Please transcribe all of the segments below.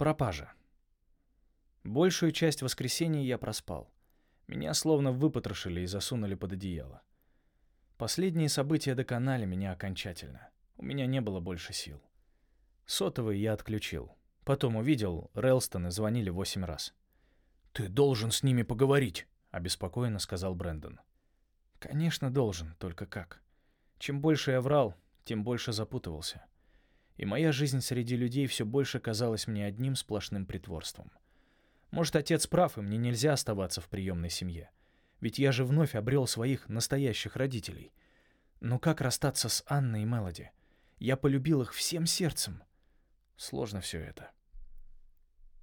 Пропажа. Большую часть воскресенья я проспал. Меня словно выпотрошили и засунули под одеяло. Последние события доконали меня окончательно. У меня не было больше сил. Сотовый я отключил. Потом увидел, Релстоны звонили восемь раз. «Ты должен с ними поговорить», — обеспокоенно сказал Брэндон. «Конечно, должен, только как. Чем больше я врал, тем больше запутывался. И моя жизнь среди людей все больше казалась мне одним сплошным притворством. Может, отец прав, и мне нельзя оставаться в приемной семье. Ведь я же вновь обрел своих настоящих родителей. Но как расстаться с Анной и Мелоди? Я полюбил их всем сердцем. Сложно все это.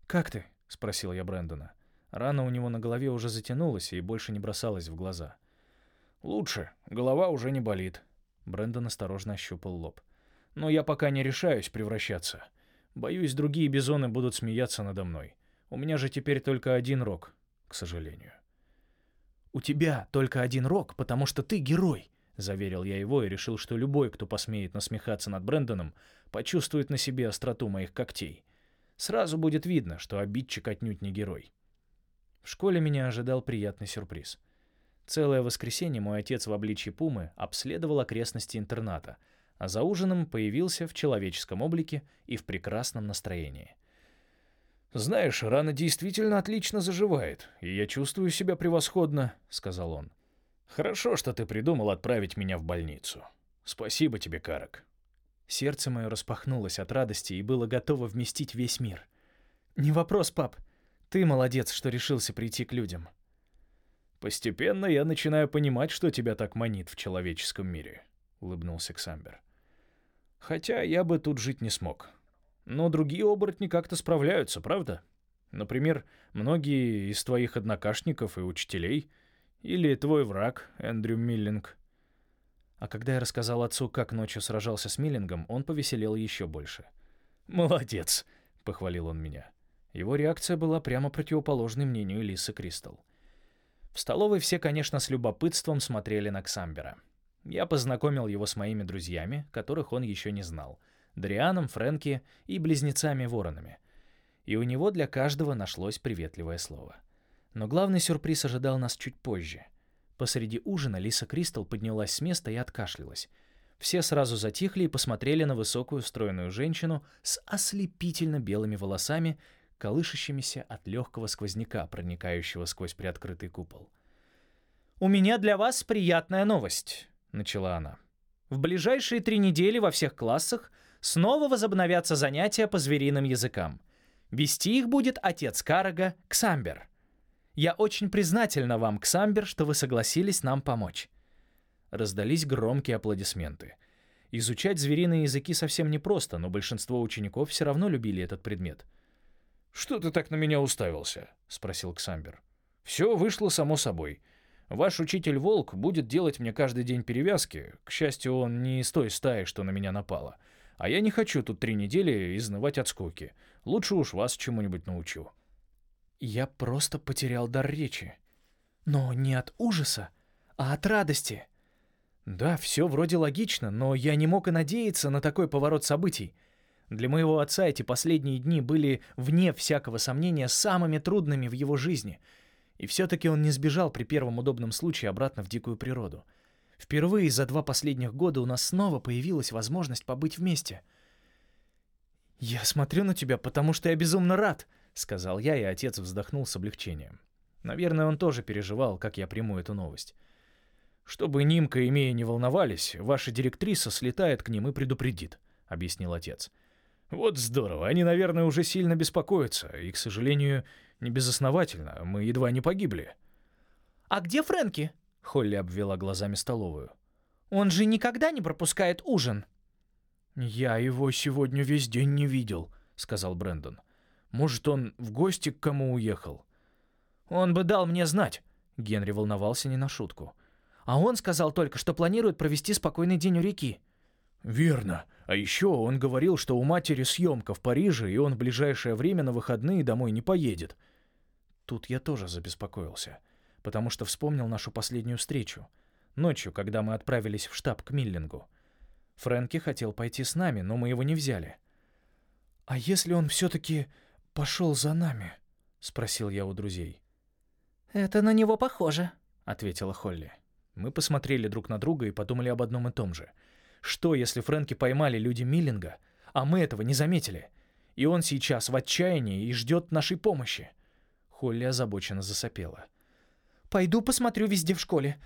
«Как ты?» — спросил я Брэндона. Рана у него на голове уже затянулась и больше не бросалась в глаза. «Лучше. Голова уже не болит». Брэндон осторожно ощупал лоб. «Но я пока не решаюсь превращаться. Боюсь, другие бизоны будут смеяться надо мной. У меня же теперь только один рог, к сожалению». «У тебя только один рог, потому что ты герой», — заверил я его и решил, что любой, кто посмеет насмехаться над Брэндоном, почувствует на себе остроту моих когтей. Сразу будет видно, что обидчик отнюдь не герой. В школе меня ожидал приятный сюрприз. Целое воскресенье мой отец в обличье пумы обследовал окрестности интерната, а за ужином появился в человеческом облике и в прекрасном настроении. «Знаешь, рана действительно отлично заживает, и я чувствую себя превосходно», — сказал он. «Хорошо, что ты придумал отправить меня в больницу. Спасибо тебе, Карак». Сердце мое распахнулось от радости и было готово вместить весь мир. «Не вопрос, пап. Ты молодец, что решился прийти к людям. Постепенно я начинаю понимать, что тебя так манит в человеческом мире, улыбнулся Ксамбер. Хотя я бы тут жить не смог. Но другие оборотни как-то справляются, правда? Например, многие из твоих однокашников и учителей, или твой враг, Эндрю Миллинг. А когда я рассказал отцу, как ночью сражался с Миллингом, он повеселел еще больше. «Молодец!» — похвалил он меня. Его реакция была прямо противоположной мнению Лисы Кристал. В столовой все, конечно, с любопытством смотрели на Ксамбера. Я познакомил его с моими друзьями, которых он еще не знал, Дрианом, Фрэнки и близнецами-воронами. И у него для каждого нашлось приветливое слово. Но главный сюрприз ожидал нас чуть позже. Посреди ужина Лиса Кристал поднялась с места и откашлялась. Все сразу затихли и посмотрели на высокую стройную женщину с ослепительно белыми волосами, колышащимися от легкого сквозняка, проникающего сквозь приоткрытый купол. «У меня для вас приятная новость», — начала она. «В ближайшие три недели во всех классах снова возобновятся занятия по звериным языкам. Вести их будет отец Карага Ксамбер. Я очень признательна вам, Ксамбер, что вы согласились нам помочь». Раздались громкие аплодисменты. Изучать звериные языки совсем непросто, но большинство учеников все равно любили этот предмет — «Что ты так на меня уставился?» — спросил Ксамбер. «Все вышло само собой. Ваш учитель Волк будет делать мне каждый день перевязки. К счастью, он не из той стаи, что на меня напала. А я не хочу тут три недели изнывать от скуки. Лучше уж вас чему-нибудь научу». Я просто потерял дар речи. Но не от ужаса, а от радости. Да, все вроде логично, но я не мог и надеяться на такой поворот событий. Для моего отца эти последние дни были, вне всякого сомнения, самыми трудными в его жизни. И все-таки он не сбежал при первом удобном случае обратно в дикую природу. Впервые за два последних года у нас снова появилась возможность побыть вместе. «Я смотрю на тебя, потому что я безумно рад», — сказал я, и отец вздохнул с облегчением. Наверное, он тоже переживал, как я приму эту новость. «Чтобы Нимка и Мия не волновались, ваша директриса слетает к ним и предупредит», — объяснил отец. Вот здорово. Они, наверное, уже сильно беспокоятся. И, к сожалению, не безосновательно. Мы едва не погибли. «А где Фрэнки?» — Холли обвела глазами столовую. «Он же никогда не пропускает ужин». «Я его сегодня весь день не видел», — сказал Брэндон. «Может, он в гости к кому уехал?» «Он бы дал мне знать», — Генри волновался не на шутку. «А он сказал только, что планирует провести спокойный день у реки». «Верно. А еще он говорил, что у матери съемка в Париже, и он в ближайшее время на выходные домой не поедет». Тут я тоже забеспокоился, потому что вспомнил нашу последнюю встречу. Ночью, когда мы отправились в штаб к Миллингу. Фрэнки хотел пойти с нами, но мы его не взяли. «А если он все-таки пошел за нами?» — спросил я у друзей. «Это на него похоже», — ответила Холли. Мы посмотрели друг на друга и подумали об одном и том же. Что, если Фрэнки поймали люди Миллинга, а мы этого не заметили? И он сейчас в отчаянии и ждет нашей помощи. Холли озабоченно засопела. «Пойду посмотрю везде в школе.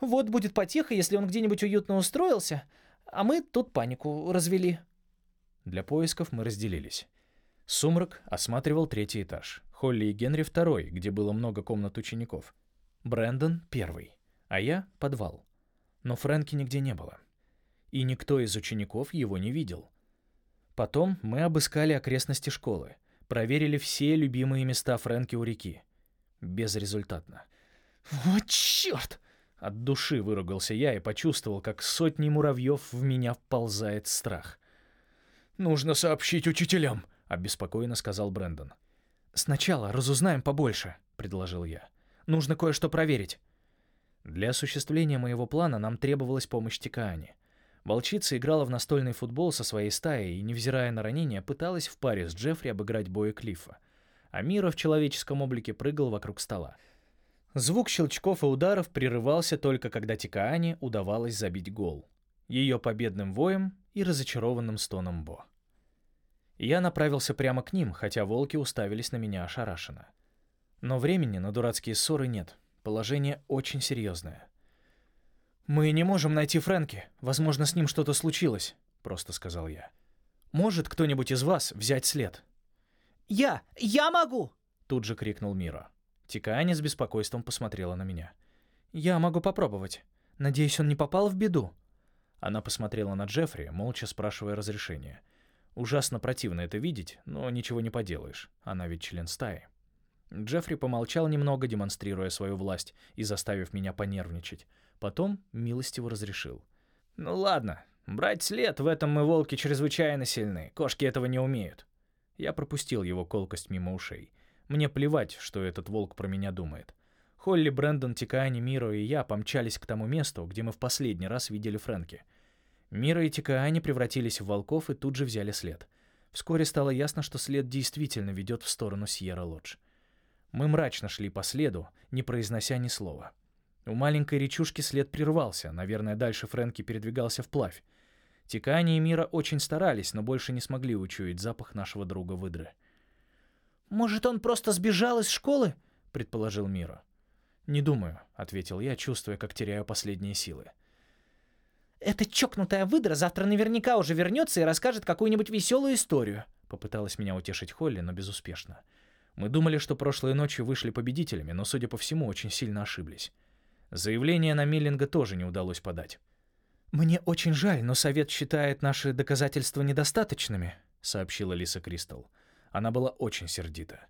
Вот будет потеха, если он где-нибудь уютно устроился, а мы тут панику развели». Для поисков мы разделились. Сумрак осматривал третий этаж, Холли и Генри второй, где было много комнат учеников. Брэндон первый, а я — подвал. Но Фрэнки нигде не было. И никто из учеников его не видел. Потом мы обыскали окрестности школы, проверили все любимые места Фрэнки у реки. Безрезультатно. «Вот черт!» От души выругался я и почувствовал, как сотни муравьев в меня вползает страх. «Нужно сообщить учителям», — обеспокоенно сказал Брэндон. «Сначала разузнаем побольше», — предложил я. «Нужно кое-что проверить». Для осуществления моего плана нам требовалась помощь Тикаани. Волчица играла в настольный футбол со своей стаей и, невзирая на ранения, пыталась в паре с Джеффри обыграть боя Клиффа. А Мира в человеческом облике прыгал вокруг стола. Звук щелчков и ударов прерывался только когда Тикаани удавалось забить гол. Ее победным воем и разочарованным стоном Бо. Я направился прямо к ним, хотя волки уставились на меня ошарашенно. Но времени на дурацкие ссоры нет. Положение очень серьезное. «Мы не можем найти Фрэнки. Возможно, с ним что-то случилось», — просто сказал я. «Может кто-нибудь из вас взять след?» «Я! Я могу!» — тут же крикнул Мира. Тикаани с беспокойством посмотрела на меня. «Я могу попробовать. Надеюсь, он не попал в беду». Она посмотрела на Джеффри, молча спрашивая разрешения. Ужасно противно это видеть, но ничего не поделаешь. Она ведь член стаи. Джеффри помолчал немного, демонстрируя свою власть и заставив меня понервничать. Потом милостиво разрешил. «Ну ладно, брать след в этом мы волки чрезвычайно сильны. Кошки этого не умеют». Я пропустил его колкость мимо ушей. Мне плевать, что этот волк про меня думает. Холли, Брэндон, Тикаани, Миро и я помчались к тому месту, где мы в последний раз видели Фрэнки. Миро и Тикаани превратились в волков и тут же взяли след. Вскоре стало ясно, что след действительно ведет в сторону Сьерра-Лодж. Мы мрачно шли по следу, не произнося ни слова. У маленькой речушки след прервался, наверное, дальше Фрэнки передвигался вплавь. Тикани и Мира очень старались, но больше не смогли учуять запах нашего друга выдры. «Может, он просто сбежал из школы?» — предположил Мира. «Не думаю», — ответил я, чувствуя, как теряю последние силы. «Эта чокнутая выдра завтра наверняка уже вернется и расскажет какую-нибудь веселую историю», — попыталась меня утешить Холли, но безуспешно. Мы думали, что прошлой ночью вышли победителями, но, судя по всему, очень сильно ошиблись. Заявление на Миллинга тоже не удалось подать. «Мне очень жаль, но совет считает наши доказательства недостаточными», — сообщила Лиса Кристал. Она была очень сердита.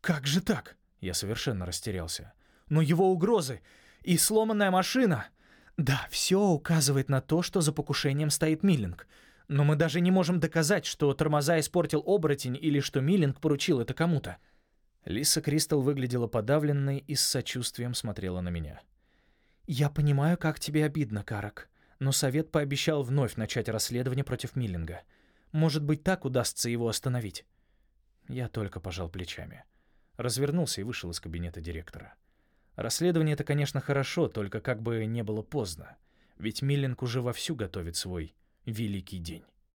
«Как же так?» — я совершенно растерялся. «Но его угрозы и сломанная машина...» «Да, все указывает на то, что за покушением стоит Миллинг. Но мы даже не можем доказать, что тормоза испортил оборотень или что Миллинг поручил это кому-то». Лиса Кристал выглядела подавленной и с сочувствием смотрела на меня. «Я понимаю, как тебе обидно, Карак, но совет пообещал вновь начать расследование против Миллинга. Может быть, так удастся его остановить?» Я только пожал плечами. Развернулся и вышел из кабинета директора. Расследование — это, конечно, хорошо, только как бы не было поздно. Ведь Миллинг уже вовсю готовит свой великий день.